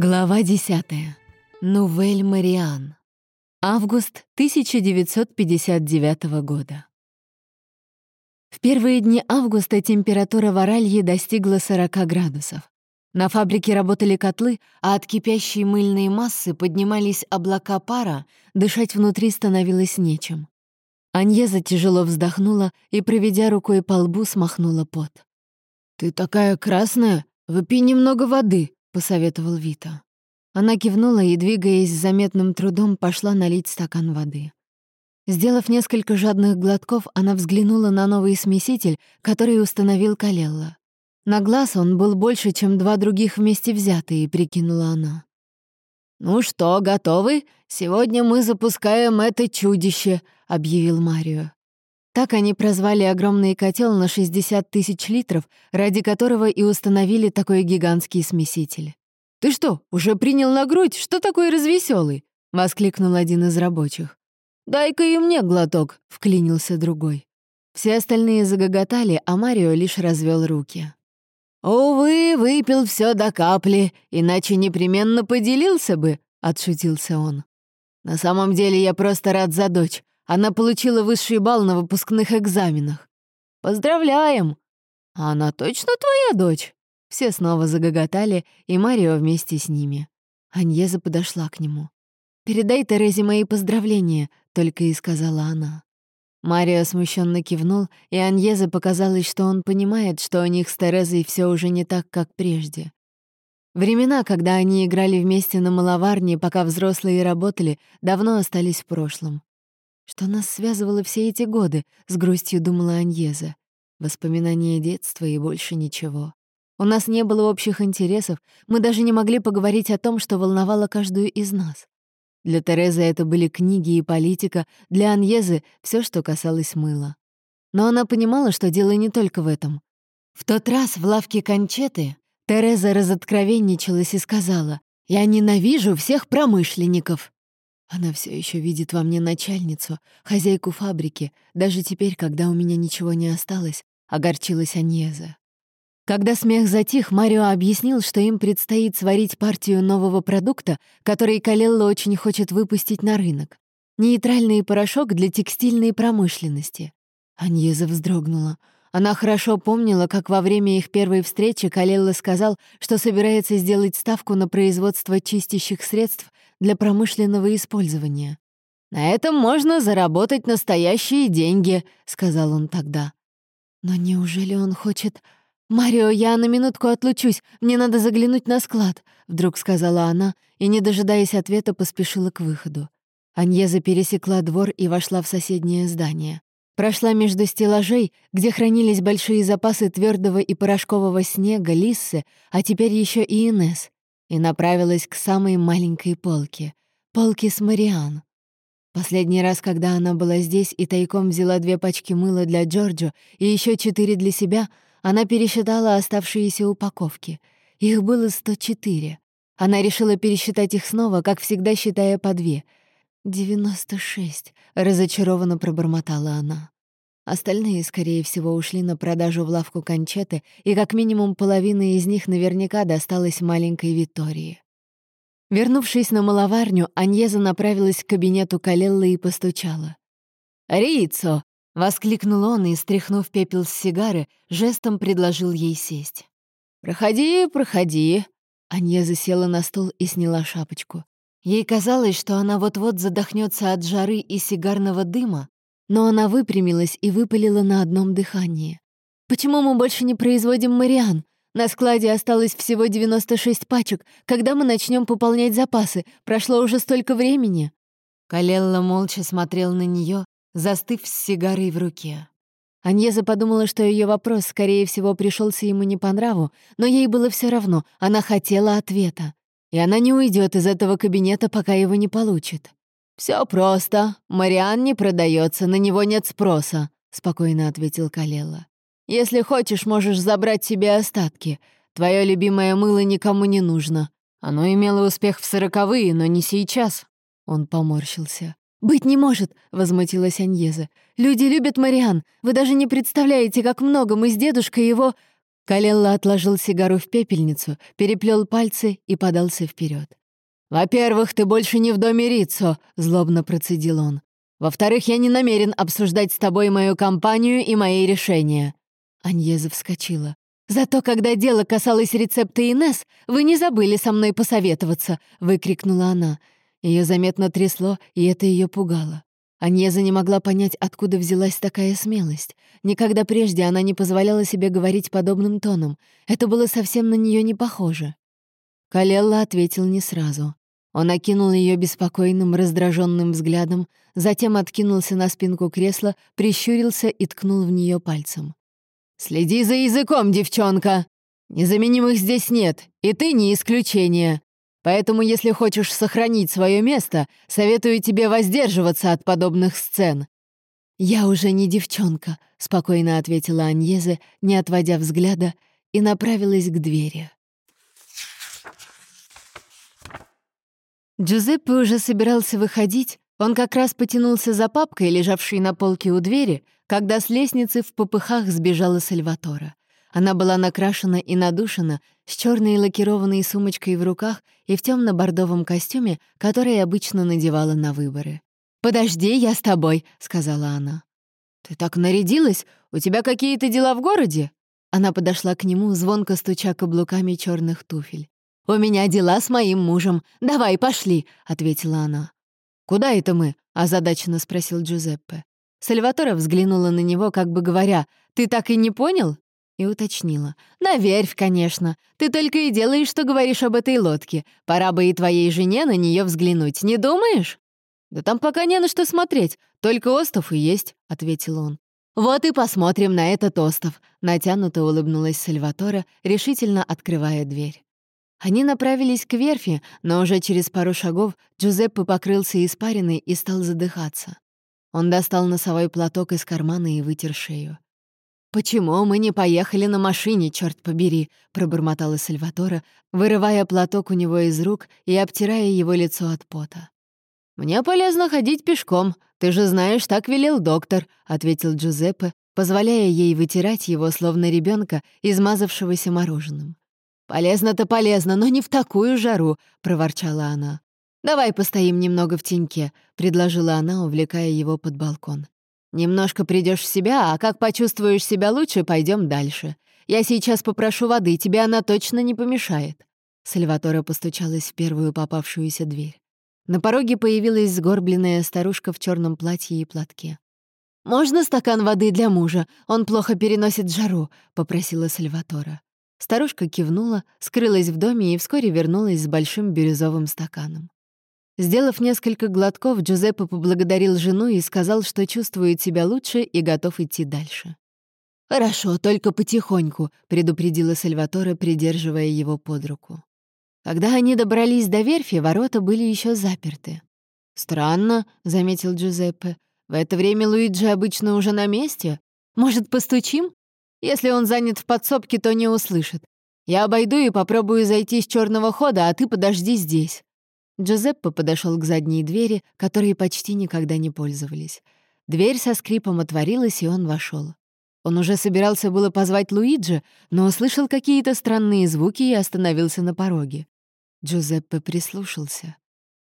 Глава 10. Нувель Мариан. Август 1959 года. В первые дни августа температура в Аралье достигла 40 градусов. На фабрике работали котлы, а от кипящей мыльной массы поднимались облака пара, дышать внутри становилось нечем. Аньеза тяжело вздохнула и, проведя рукой по лбу, смахнула пот. «Ты такая красная! Выпей немного воды!» — посоветовал Вита. Она кивнула и, двигаясь с заметным трудом, пошла налить стакан воды. Сделав несколько жадных глотков, она взглянула на новый смеситель, который установил Калелла. На глаз он был больше, чем два других вместе взятые, прикинула она. «Ну что, готовы? Сегодня мы запускаем это чудище», — объявил Марио. Так они прозвали огромный котел на 60 тысяч литров, ради которого и установили такой гигантский смеситель. «Ты что, уже принял на грудь? Что такой развеселый?» — воскликнул один из рабочих. «Дай-ка и мне глоток», — вклинился другой. Все остальные загоготали, а Марио лишь развел руки. «Увы, выпил все до капли, иначе непременно поделился бы», — отшутился он. «На самом деле я просто рад за дочь. Она получила высший балл на выпускных экзаменах. Поздравляем! А она точно твоя дочь?» Все снова загоготали, и Марио вместе с ними. Аньеза подошла к нему. «Передай Терезе мои поздравления», — только и сказала она. Марио смущенно кивнул, и Аньезе показалось, что он понимает, что у них с Терезой все уже не так, как прежде. Времена, когда они играли вместе на маловарне, пока взрослые работали, давно остались в прошлом. Что нас связывало все эти годы, с грустью думала Аньеза. Воспоминания детства и больше ничего. У нас не было общих интересов, мы даже не могли поговорить о том, что волновало каждую из нас. Для Терезы это были книги и политика, для Аньезы — все, что касалось мыла. Но она понимала, что дело не только в этом. В тот раз в лавке Кончеты Тереза разоткровенничалась и сказала, «Я ненавижу всех промышленников». Она все еще видит во мне начальницу, хозяйку фабрики, даже теперь, когда у меня ничего не осталось, огорчилась Аньеза. Когда смех затих, Марио объяснил, что им предстоит сварить партию нового продукта, который Калелло очень хочет выпустить на рынок. Нейтральный порошок для текстильной промышленности. Аньеза вздрогнула. Она хорошо помнила, как во время их первой встречи Калелло сказал, что собирается сделать ставку на производство чистящих средств для промышленного использования. «На этом можно заработать настоящие деньги», — сказал он тогда. Но неужели он хочет «Марио, я на минутку отлучусь, мне надо заглянуть на склад», — вдруг сказала она и, не дожидаясь ответа, поспешила к выходу. Аньеза пересекла двор и вошла в соседнее здание. Прошла между стеллажей, где хранились большие запасы твердого и порошкового снега, лиссы, а теперь еще и Инес, и направилась к самой маленькой полке — полке с Мариан. Последний раз, когда она была здесь и тайком взяла две пачки мыла для Джорджо и еще четыре для себя — она пересчитала оставшиеся упаковки. Их было 104. Она решила пересчитать их снова, как всегда считая по две. «Девяносто шесть», — разочарованно пробормотала она. Остальные, скорее всего, ушли на продажу в лавку кончеты, и как минимум половина из них наверняка досталась маленькой Витории. Вернувшись на маловарню, Аньеза направилась к кабинету Калеллы и постучала. «Рицо!» Воскликнул он и, стряхнув пепел с сигары, жестом предложил ей сесть. «Проходи, проходи». Анья засела на стул и сняла шапочку. Ей казалось, что она вот-вот задохнется от жары и сигарного дыма, но она выпрямилась и выпалила на одном дыхании. «Почему мы больше не производим Мариан? На складе осталось всего 96 пачек. Когда мы начнем пополнять запасы? Прошло уже столько времени». Калелла молча смотрел на нее, застыв с сигарой в руке. Аньеза подумала, что ее вопрос, скорее всего, пришелся ему не по нраву, но ей было все равно, она хотела ответа. И она не уйдет из этого кабинета, пока его не получит. Все просто. Мариан не продается, на него нет спроса», — спокойно ответил Калела. «Если хочешь, можешь забрать себе остатки. Твое любимое мыло никому не нужно. Оно имело успех в сороковые, но не сейчас». Он поморщился. «Быть не может!» — возмутилась Аньеза. «Люди любят Мариан. Вы даже не представляете, как много мы с дедушкой его...» Калелла отложил сигару в пепельницу, переплел пальцы и подался вперед. «Во-первых, ты больше не в доме Рицо», — злобно процедил он. «Во-вторых, я не намерен обсуждать с тобой мою компанию и мои решения». Аньеза вскочила. «Зато когда дело касалось рецепта Инес, вы не забыли со мной посоветоваться», — выкрикнула она. Ее заметно трясло, и это ее пугало. Аньеза не могла понять, откуда взялась такая смелость. Никогда прежде она не позволяла себе говорить подобным тоном. Это было совсем на нее не похоже. Калелла ответил не сразу. Он окинул ее беспокойным, раздраженным взглядом, затем откинулся на спинку кресла, прищурился и ткнул в нее пальцем. «Следи за языком, девчонка! Незаменимых здесь нет, и ты не исключение. Поэтому, если хочешь сохранить свое место, советую тебе воздерживаться от подобных сцен». «Я уже не девчонка», — спокойно ответила Аньезе, не отводя взгляда, и направилась к двери. Джузеппе уже собирался выходить, он как раз потянулся за папкой, лежавшей на полке у двери, когда с лестницы в попыхах сбежала Сальватора. Она была накрашена и надушена, с черной лакированной сумочкой в руках и в темно бордовом костюме, который обычно надевала на выборы. «Подожди, я с тобой», — сказала она. «Ты так нарядилась? У тебя какие-то дела в городе?» Она подошла к нему, звонко стуча каблуками черных туфель. «У меня дела с моим мужем. Давай, пошли», — ответила она. «Куда это мы?» — озадаченно спросил Джузеппе. Сальватора взглянула на него, как бы говоря, «Ты так и не понял?» И уточнила. «На верфь, конечно. Ты только и делаешь, что говоришь об этой лодке. Пора бы и твоей жене на нее взглянуть, не думаешь?» «Да там пока не на что смотреть, только остов и есть», — ответил он. «Вот и посмотрим на этот остов», — натянуто улыбнулась Сальватора, решительно открывая дверь. Они направились к верфи, но уже через пару шагов Джузеппе покрылся испариной и стал задыхаться. Он достал носовой платок из кармана и вытер шею. «Почему мы не поехали на машине, черт побери?» — пробормотала Сальватора, вырывая платок у него из рук и обтирая его лицо от пота. «Мне полезно ходить пешком. Ты же знаешь, так велел доктор», — ответил Джузеппе, позволяя ей вытирать его, словно ребенка, измазавшегося мороженым. «Полезно-то полезно, но не в такую жару», — проворчала она. «Давай постоим немного в теньке», — предложила она, увлекая его под балкон. Немножко придешь в себя, а как почувствуешь себя лучше, пойдем дальше. Я сейчас попрошу воды, тебе она точно не помешает». Сальватора постучалась в первую попавшуюся дверь. На пороге появилась сгорбленная старушка в черном платье и платке. «Можно стакан воды для мужа? Он плохо переносит жару», — попросила Сальватора. Старушка кивнула, скрылась в доме и вскоре вернулась с большим бирюзовым стаканом. Сделав несколько глотков, Джузеппе поблагодарил жену и сказал, что чувствует себя лучше и готов идти дальше. «Хорошо, только потихоньку», — предупредила Сальваторе, придерживая его под руку. Когда они добрались до верфи, ворота были еще заперты. «Странно», — заметил Джузеппе. «В это время Луиджи обычно уже на месте. Может, постучим? Если он занят в подсобке, то не услышит. Я обойду и попробую зайти с черного хода, а ты подожди здесь». Джузеппе подошел к задней двери, которой почти никогда не пользовались. Дверь со скрипом отворилась, и он вошел. Он уже собирался было позвать Луиджи, но услышал какие-то странные звуки и остановился на пороге. Джузеппе прислушался.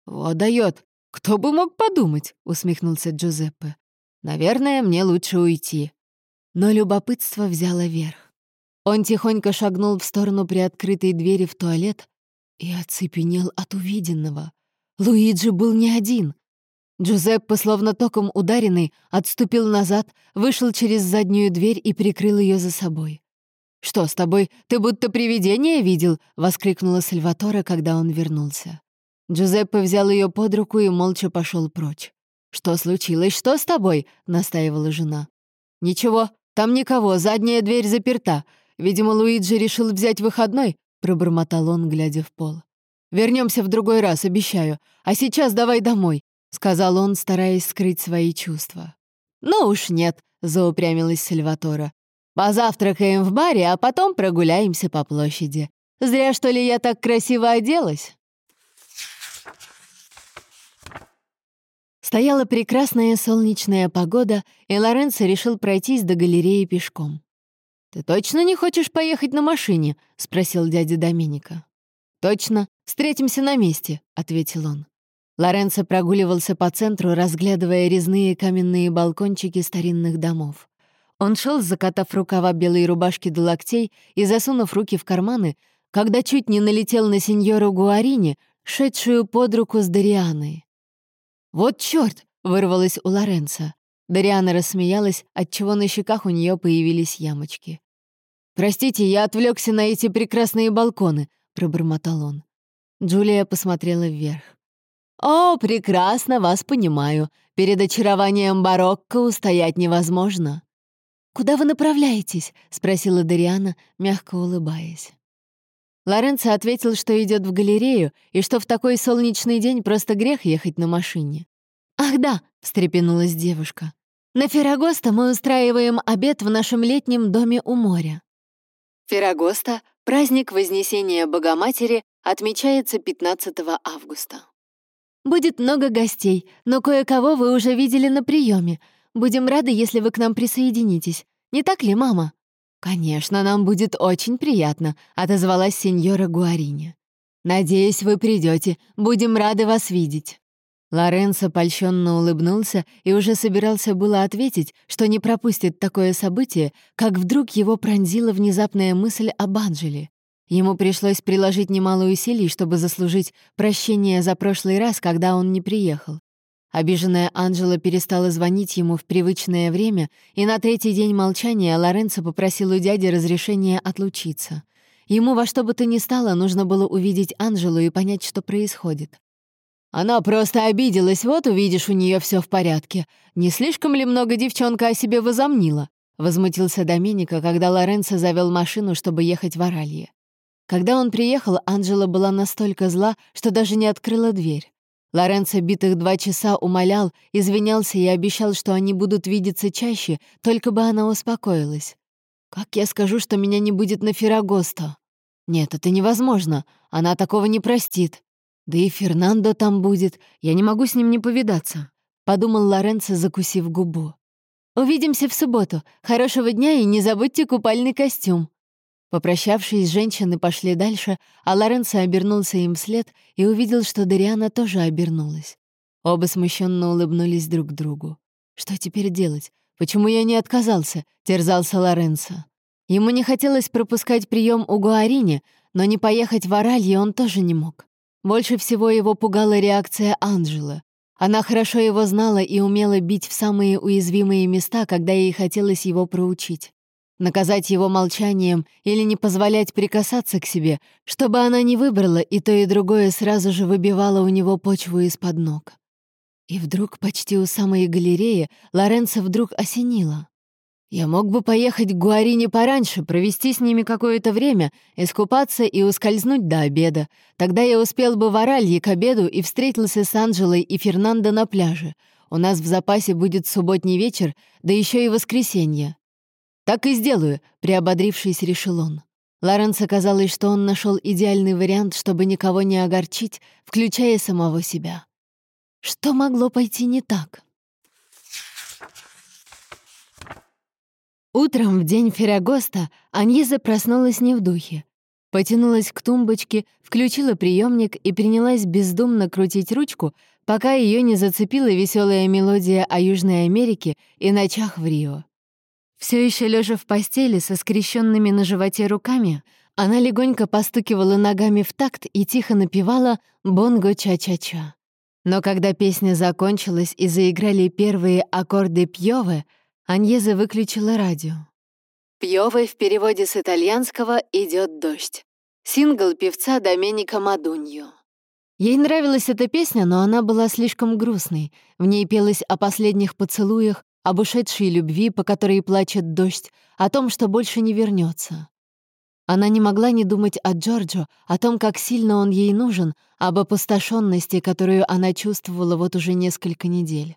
«О, дает! Кто бы мог подумать?» — усмехнулся Джузеппе. «Наверное, мне лучше уйти». Но любопытство взяло верх. Он тихонько шагнул в сторону приоткрытой двери в туалет, и оцепенел от увиденного. Луиджи был не один. Джузеппе, словно током ударенный, отступил назад, вышел через заднюю дверь и прикрыл ее за собой. «Что с тобой? Ты будто привидение видел?» — воскликнула Сальватора, когда он вернулся. Джузеппе взял ее под руку и молча пошел прочь. «Что случилось? Что с тобой?» — настаивала жена. «Ничего, там никого, задняя дверь заперта. Видимо, Луиджи решил взять выходной, пробормотал он, глядя в пол. Вернемся в другой раз, обещаю. А сейчас давай домой», — сказал он, стараясь скрыть свои чувства. «Ну уж нет», — заупрямилась Сальватора. «Позавтракаем в баре, а потом прогуляемся по площади. Зря, что ли, я так красиво оделась?» Стояла прекрасная солнечная погода, и Лоренцо решил пройтись до галереи пешком. «Ты точно не хочешь поехать на машине?» — спросил дядя Доминика. «Точно. Встретимся на месте», — ответил он. Лоренцо прогуливался по центру, разглядывая резные каменные балкончики старинных домов. Он шел, закатав рукава белой рубашки до локтей и засунув руки в карманы, когда чуть не налетел на сеньору Гуарини, шедшую под руку с Дарианой. «Вот чёрт!» — вырвалось у Лоренца. Дариана рассмеялась, отчего на щеках у нее появились ямочки. «Простите, я отвлекся на эти прекрасные балконы», — пробормотал он. Джулия посмотрела вверх. «О, прекрасно вас понимаю. Перед очарованием барокко устоять невозможно». «Куда вы направляетесь?» — спросила Дариана, мягко улыбаясь. Лоренцо ответил, что идет в галерею и что в такой солнечный день просто грех ехать на машине. «Ах да!» — встрепенулась девушка. «На Феррагоста мы устраиваем обед в нашем летнем доме у моря». Феррагоста — праздник Вознесения Богоматери, отмечается 15 августа. «Будет много гостей, но кое-кого вы уже видели на приеме. Будем рады, если вы к нам присоединитесь. Не так ли, мама?» «Конечно, нам будет очень приятно», — отозвалась сеньора Гуарини. «Надеюсь, вы придете. Будем рады вас видеть». Лоренцо польщенно улыбнулся и уже собирался было ответить, что не пропустит такое событие, как вдруг его пронзила внезапная мысль об Анжеле. Ему пришлось приложить немало усилий, чтобы заслужить прощение за прошлый раз, когда он не приехал. Обиженная Анжела перестала звонить ему в привычное время, и на третий день молчания Лоренцо попросил у дяди разрешения отлучиться. Ему во что бы то ни стало нужно было увидеть Анжелу и понять, что происходит. «Она просто обиделась, вот увидишь, у нее все в порядке. Не слишком ли много девчонка о себе возомнила?» — возмутился Доменико, когда Лоренцо завел машину, чтобы ехать в Оралье. Когда он приехал, Анжела была настолько зла, что даже не открыла дверь. Лоренцо битых два часа умолял, извинялся и обещал, что они будут видеться чаще, только бы она успокоилась. «Как я скажу, что меня не будет на Феррагосто?» «Нет, это невозможно. Она такого не простит. Да и Фернандо там будет. Я не могу с ним не повидаться», — подумал Лоренцо, закусив губу. «Увидимся в субботу. Хорошего дня и не забудьте купальный костюм», Попрощавшись, женщины пошли дальше, а Лоренцо обернулся им вслед и увидел, что Дариана тоже обернулась. Оба смущенно улыбнулись друг другу. «Что теперь делать? Почему я не отказался?» — терзался Лоренцо. Ему не хотелось пропускать прием у Гуарини, но не поехать в Оралье он тоже не мог. Больше всего его пугала реакция Анжелы. Она хорошо его знала и умела бить в самые уязвимые места, когда ей хотелось его проучить наказать его молчанием или не позволять прикасаться к себе, чтобы она не выбрала, и то и другое сразу же выбивало у него почву из-под ног. И вдруг, почти у самой галереи, Лоренцо вдруг осенило. Я мог бы поехать к Гуарине пораньше, провести с ними какое-то время, искупаться и ускользнуть до обеда. Тогда я успел бы в Оралье к обеду и встретился с Анжелой и Фернандо на пляже. У нас в запасе будет субботний вечер, да еще и воскресенье. «Так и сделаю», — приободрившись, решил он. Лоренцо казалось, что он нашел идеальный вариант, чтобы никого не огорчить, включая самого себя. Что могло пойти не так? Утром, в день Феррагоста, Аньеза проснулась не в духе. Потянулась к тумбочке, включила приемник и принялась бездумно крутить ручку, пока ее не зацепила веселая мелодия о Южной Америке и ночах в Рио. Все еще лежа в постели со скрещенными на животе руками, она легонько постукивала ногами в такт и тихо напевала «Бонго ча-ча-ча». Но когда песня закончилась и заиграли первые аккорды Пьёвы, Аньеза выключила радио. Пьёвы в переводе с итальянского «Идёт дождь». Сингл певца Доменика Мадуньо. Ей нравилась эта песня, но она была слишком грустной. В ней пелось о последних поцелуях, об ушедшей любви, по которой плачет дождь, о том, что больше не вернется. Она не могла не думать о Джорджо, о том, как сильно он ей нужен, об опустошенности, которую она чувствовала вот уже несколько недель.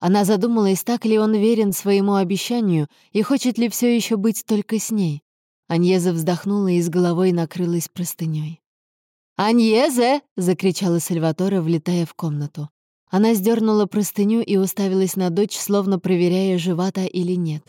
Она задумалась, так ли он верен своему обещанию и хочет ли все еще быть только с ней. Аньеза вздохнула и с головой накрылась простыней. «Аньезе!» — закричала Сальватора, влетая в комнату. Она сдернула простыню и уставилась на дочь, словно проверяя, жива та или нет.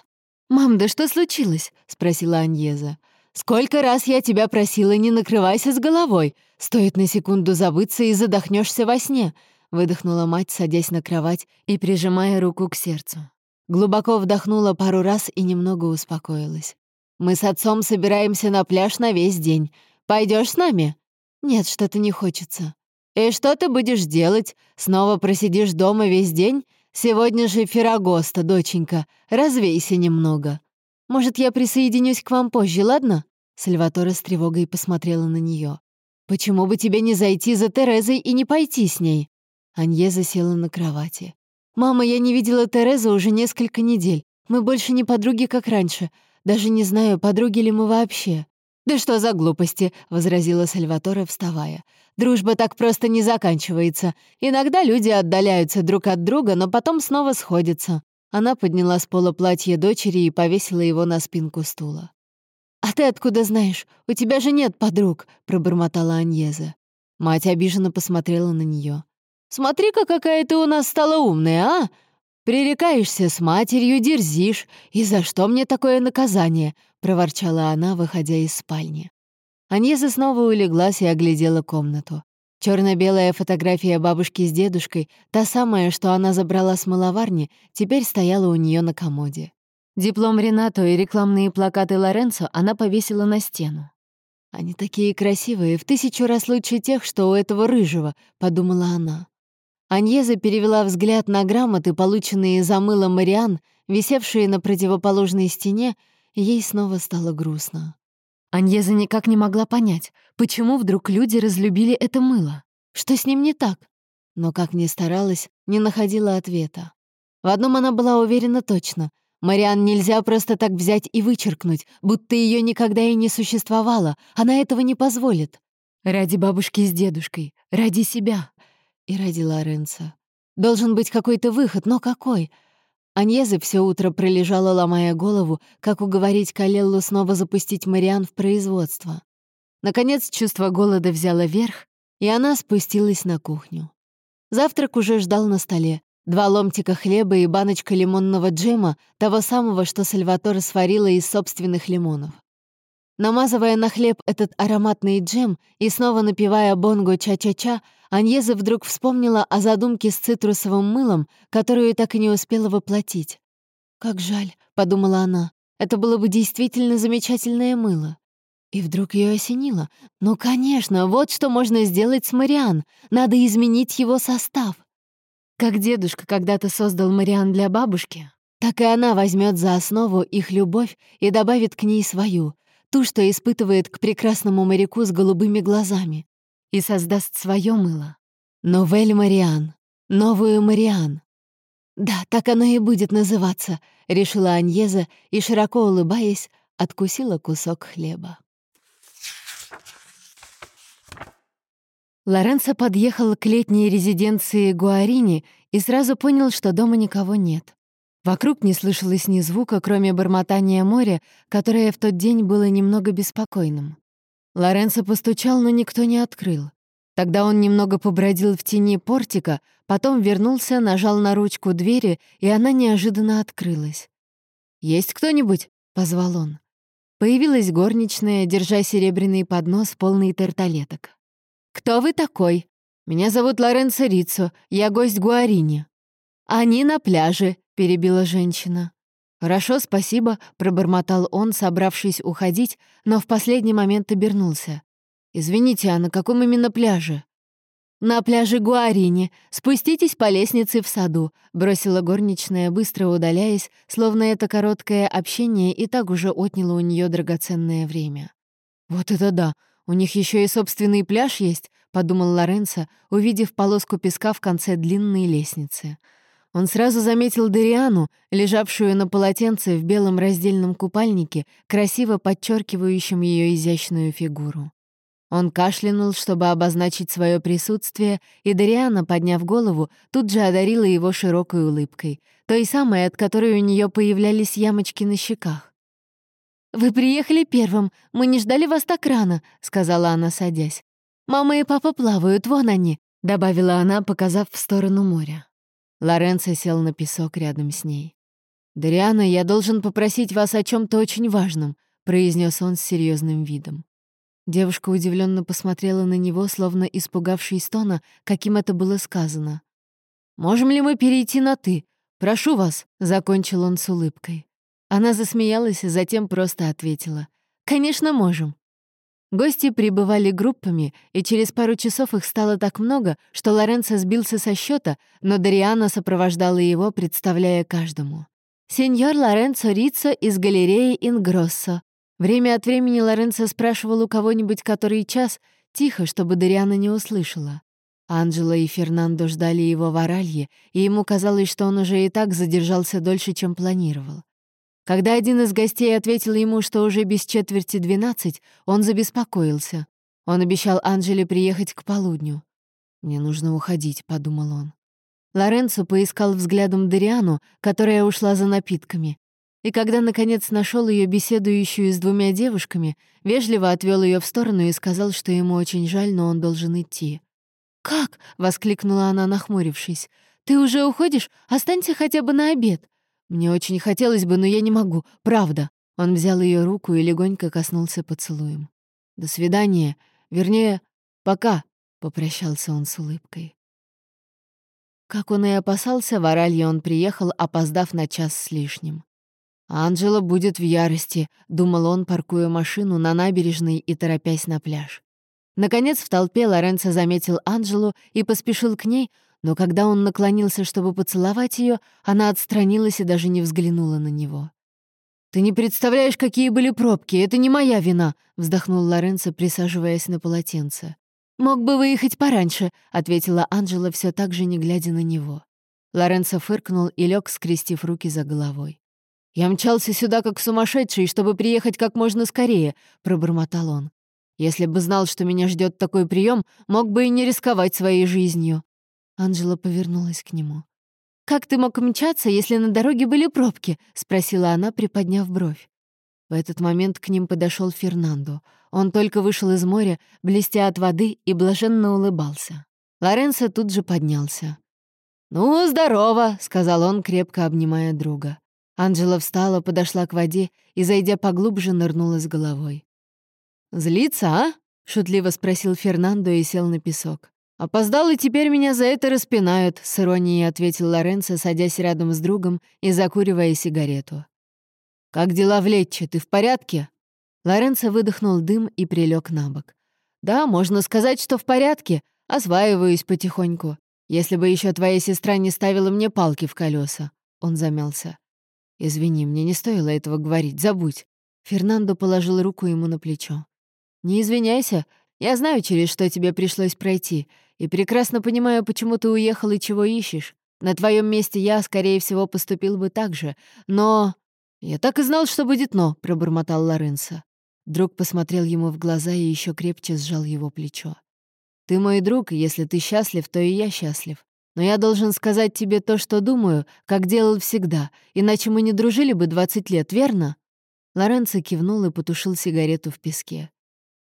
«Мам, да что случилось?» — спросила Аньеза. «Сколько раз я тебя просила, не накрывайся с головой. Стоит на секунду забыться и задохнешься во сне», — выдохнула мать, садясь на кровать и прижимая руку к сердцу. Глубоко вдохнула пару раз и немного успокоилась. «Мы с отцом собираемся на пляж на весь день. Пойдешь с нами?» «Нет, что-то не хочется». «И что ты будешь делать? Снова просидишь дома весь день? Сегодня же Феррагоста, доченька. Развейся немного. Может, я присоединюсь к вам позже, ладно?» Сальватора с тревогой посмотрела на нее. «Почему бы тебе не зайти за Терезой и не пойти с ней?» Аньеза села на кровати. «Мама, я не видела Терезу уже несколько недель. Мы больше не подруги, как раньше. Даже не знаю, подруги ли мы вообще». «Да что за глупости?» — возразила Сальватора, вставая. «Дружба так просто не заканчивается. Иногда люди отдаляются друг от друга, но потом снова сходятся». Она подняла с пола платье дочери и повесила его на спинку стула. «А ты откуда знаешь? У тебя же нет подруг», — пробормотала Аньеза. Мать обиженно посмотрела на нее. «Смотри-ка, какая ты у нас стала умная, а! Пререкаешься с матерью, дерзишь. И за что мне такое наказание?» — проворчала она, выходя из спальни. Аньеза снова улеглась и оглядела комнату. черно белая фотография бабушки с дедушкой, та самая, что она забрала с маловарни, теперь стояла у нее на комоде. Диплом Ренато и рекламные плакаты Лоренцо она повесила на стену. «Они такие красивые, в тысячу раз лучше тех, что у этого рыжего», — подумала она. Аньеза перевела взгляд на грамоты, полученные за мылом Мариан, висевшие на противоположной стене, ей снова стало грустно. Аньеза никак не могла понять, почему вдруг люди разлюбили это мыло. Что с ним не так? Но, как ни старалась, не находила ответа. В одном она была уверена точно. Мариан нельзя просто так взять и вычеркнуть, будто ее никогда и не существовало. Она этого не позволит. Ради бабушки с дедушкой, ради себя, и ради Лоренца. Должен быть какой-то выход, но какой? Аньеза все утро пролежала, ломая голову, как уговорить Калеллу снова запустить Мариан в производство. Наконец, чувство голода взяло верх, и она спустилась на кухню. Завтрак уже ждал на столе. Два ломтика хлеба и баночка лимонного джема, того самого, что Сальватора сварила из собственных лимонов. Намазывая на хлеб этот ароматный джем и снова напивая бонго ча-ча-ча, Аньеза вдруг вспомнила о задумке с цитрусовым мылом, которую так и не успела воплотить. «Как жаль», — подумала она, — «это было бы действительно замечательное мыло». И вдруг ее осенило. «Ну, конечно, вот что можно сделать с Мариан. Надо изменить его состав». Как дедушка когда-то создал Мариан для бабушки, так и она возьмет за основу их любовь и добавит к ней свою, ту, что испытывает к прекрасному моряку с голубыми глазами, и создаст свое мыло. Новель Мариан. Новую Мариан. «Да, так оно и будет называться», — решила Аньеза и, широко улыбаясь, откусила кусок хлеба. Лоренцо подъехал к летней резиденции Гуарини и сразу понял, что дома никого нет. Вокруг не слышалось ни звука, кроме бормотания моря, которое в тот день было немного беспокойным. Лоренцо постучал, но никто не открыл. Тогда он немного побродил в тени портика, потом вернулся, нажал на ручку двери, и она неожиданно открылась. «Есть кто-нибудь?» — позвал он. Появилась горничная, держа серебряный поднос, полный тарталеток. «Кто вы такой?» «Меня зовут Лоренцо Риццо, я гость Гуарини». «Они на пляже», перебила женщина. «Хорошо, спасибо», — пробормотал он, собравшись уходить, но в последний момент обернулся. «Извините, а на каком именно пляже?» «На пляже Гуарини. Спуститесь по лестнице в саду», — бросила горничная, быстро удаляясь, словно это короткое общение и так уже отняло у нее драгоценное время. «Вот это да! У них еще и собственный пляж есть», — подумал Лоренцо, увидев полоску песка в конце длинной лестницы. Он сразу заметил Дариану, лежавшую на полотенце в белом раздельном купальнике, красиво подчеркивающем ее изящную фигуру. Он кашлянул, чтобы обозначить свое присутствие, и Дариана, подняв голову, тут же одарила его широкой улыбкой, той самой, от которой у нее появлялись ямочки на щеках. «Вы приехали первым, мы не ждали вас так рано», — сказала она, садясь. «Мама и папа плавают, вон они», — добавила она, показав в сторону моря. Лоренцо сел на песок рядом с ней. «Дариана, я должен попросить вас о чем то очень важном», — произнес он с серьезным видом. Девушка удивленно посмотрела на него, словно испугавшись тона, каким это было сказано. «Можем ли мы перейти на «ты»? Прошу вас», — закончил он с улыбкой. Она засмеялась, затем просто ответила. «Конечно, можем». Гости прибывали группами, и через пару часов их стало так много, что Лоренцо сбился со счета, но Дариана сопровождала его, представляя каждому. «Сеньор Лоренцо Риццо из галереи Ингроссо». Время от времени Лоренцо спрашивал у кого-нибудь который час, тихо, чтобы Дариана не услышала. Анджело и Фернандо ждали его в Оралье, и ему казалось, что он уже и так задержался дольше, чем планировал. Когда один из гостей ответил ему, что уже без четверти двенадцать, он забеспокоился. Он обещал Анжеле приехать к полудню. «Мне нужно уходить», — подумал он. Лоренцо поискал взглядом Дариану, которая ушла за напитками. И когда, наконец, нашел ее беседующую с двумя девушками, вежливо отвел ее в сторону и сказал, что ему очень жаль, но он должен идти. «Как?» — воскликнула она, нахмурившись. «Ты уже уходишь? Останься хотя бы на обед. Мне очень хотелось бы, но я не могу, правда. Он взял ее руку и легонько коснулся поцелуем. До свидания, вернее, пока, попрощался он с улыбкой. Как он и опасался, в Оралье он приехал, опоздав на час с лишним. «Анджела будет в ярости», — думал он, паркуя машину на набережной и торопясь на пляж. Наконец в толпе Лоренцо заметил Анджелу и поспешил к ней, но когда он наклонился, чтобы поцеловать ее, она отстранилась и даже не взглянула на него. «Ты не представляешь, какие были пробки, это не моя вина», — вздохнул Лоренцо, присаживаясь на полотенце. «Мог бы выехать пораньше», — ответила Анжела, все так же не глядя на него. Лоренцо фыркнул и лег, скрестив руки за головой. «Я мчался сюда как сумасшедший, чтобы приехать как можно скорее», — пробормотал он. «Если бы знал, что меня ждет такой прием, мог бы и не рисковать своей жизнью». Анжела повернулась к нему. «Как ты мог мчаться, если на дороге были пробки?» — спросила она, приподняв бровь. В этот момент к ним подошел Фернандо. Он только вышел из моря, блестя от воды, и блаженно улыбался. Лоренцо тут же поднялся. «Ну, здорово!» — сказал он, крепко обнимая друга. Анжела встала, подошла к воде и, зайдя поглубже, нырнула с головой. «Злится, а?» — шутливо спросил Фернандо и сел на песок. «Опоздал, и теперь меня за это распинают», — с иронией ответил Лоренцо, садясь рядом с другом и закуривая сигарету. «Как дела в Летче? Ты в порядке?» Лоренцо выдохнул дым и прилег на бок. «Да, можно сказать, что в порядке. Осваиваюсь потихоньку. Если бы еще твоя сестра не ставила мне палки в колеса. Он замялся. «Извини, мне не стоило этого говорить, забудь». Фернандо положил руку ему на плечо. «Не извиняйся, я знаю, через что тебе пришлось пройти, и прекрасно понимаю, почему ты уехал и чего ищешь. На твоем месте я, скорее всего, поступил бы так же. Но...» «Я так и знал, что будет «но», — пробормотал Лоренцо. Друг посмотрел ему в глаза и еще крепче сжал его плечо. «Ты мой друг, и если ты счастлив, то и я счастлив. Но я должен сказать тебе то, что думаю, как делал всегда, иначе мы не дружили бы двадцать лет, верно?» Лоренцо кивнул и потушил сигарету в песке.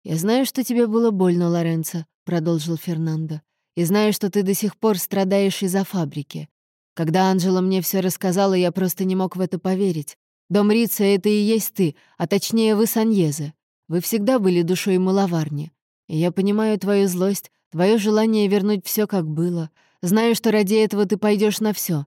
«Я знаю, что тебе было больно, Лоренцо», — продолжил Фернандо. «И знаю, что ты до сих пор страдаешь из-за фабрики. Когда Анжела мне все рассказала, я просто не мог в это поверить. Дом Рица — это и есть ты, а точнее вы Саньезе. Вы всегда были душой маловарни. И я понимаю твою злость, твое желание вернуть все как было. Знаю, что ради этого ты пойдешь на все.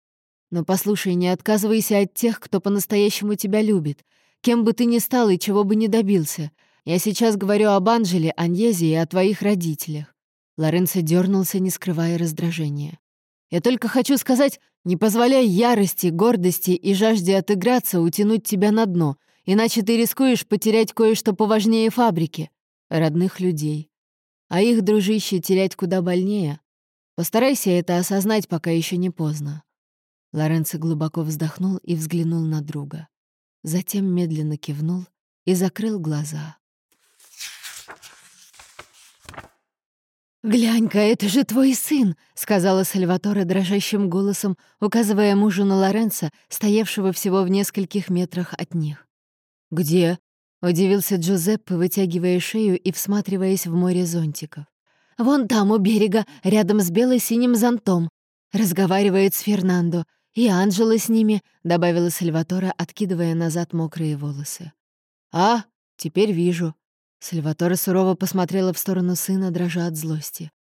Но послушай, не отказывайся от тех, кто по-настоящему тебя любит. Кем бы ты ни стал и чего бы ни добился — я сейчас говорю об Анжеле, Аньезе и о твоих родителях». Лоренцо дернулся, не скрывая раздражения. «Я только хочу сказать, не позволяй ярости, гордости и жажде отыграться утянуть тебя на дно, иначе ты рискуешь потерять кое-что поважнее фабрики — родных людей. А их, дружище, терять куда больнее. Постарайся это осознать, пока еще не поздно». Лоренцо глубоко вздохнул и взглянул на друга. Затем медленно кивнул и закрыл глаза. «Глянь-ка, это же твой сын!» — сказала Сальваторе дрожащим голосом, указывая мужу на Лоренца, стоявшего всего в нескольких метрах от них. «Где?» — удивился Джузеппе, вытягивая шею и всматриваясь в море зонтиков. «Вон там, у берега, рядом с бело-синим зонтом», — разговаривает с Фернандо. «И Анжела с ними», — добавила Сальватора, откидывая назад мокрые волосы. «А, теперь вижу». Сальватора сурово посмотрела в сторону сына, дрожа от злости.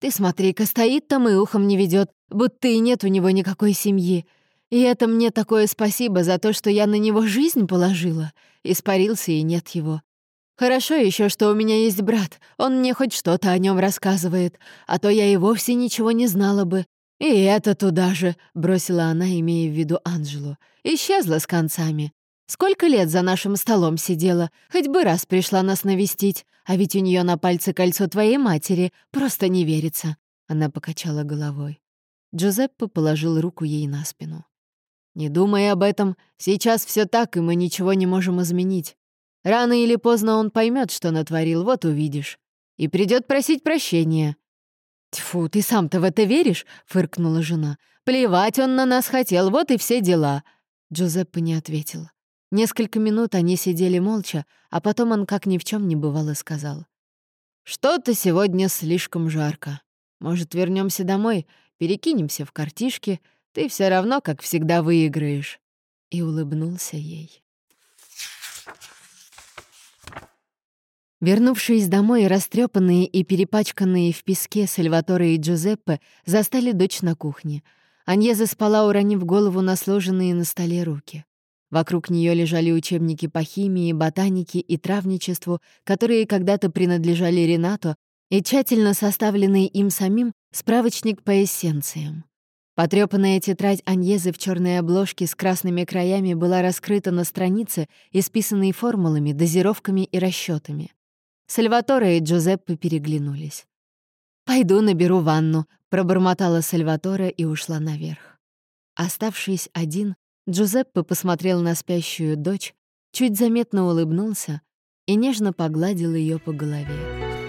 «Ты смотри-ка, стоит там и ухом не ведет, будто и нет у него никакой семьи. И это мне такое спасибо за то, что я на него жизнь положила. Испарился и нет его. Хорошо еще, что у меня есть брат, он мне хоть что-то о нем рассказывает, а то я и вовсе ничего не знала бы. И это туда же, бросила она, имея в виду Анжелу. Исчезла с концами. Сколько лет за нашим столом сидела, хоть бы раз пришла нас навестить, а ведь у нее на пальце кольцо твоей матери, просто не верится. Она покачала головой. Джузеппе положил руку ей на спину. Не думай об этом, сейчас все так, и мы ничего не можем изменить. Рано или поздно он поймет, что натворил, вот увидишь. И придет просить прощения. «Тьфу, ты сам-то в это веришь?» — фыркнула жена. «Плевать он на нас хотел, вот и все дела». Джузеппе не ответил. Несколько минут они сидели молча, а потом он, как ни в чем не бывало, сказал. «Что-то сегодня слишком жарко. Может, вернемся домой, перекинемся в картишки, ты все равно, как всегда, выиграешь». И улыбнулся ей. Вернувшись домой, растрепанные и перепачканные в песке Сальваторе и Джузеппе застали дочь на кухне. Аньеза спала, уронив голову на сложенные на столе руки. Вокруг нее лежали учебники по химии, ботанике и травничеству, которые когда-то принадлежали Ренато, и тщательно составленный им самим справочник по эссенциям. Потрёпанная тетрадь Аньезы в черной обложке с красными краями была раскрыта на странице, исписанной формулами, дозировками и расчетами. Сальваторе и Джузеппе переглянулись. «Пойду наберу ванну», — пробормотала Сальваторе и ушла наверх. Оставшись один, Джузеппе посмотрел на спящую дочь, чуть заметно улыбнулся и нежно погладил ее по голове.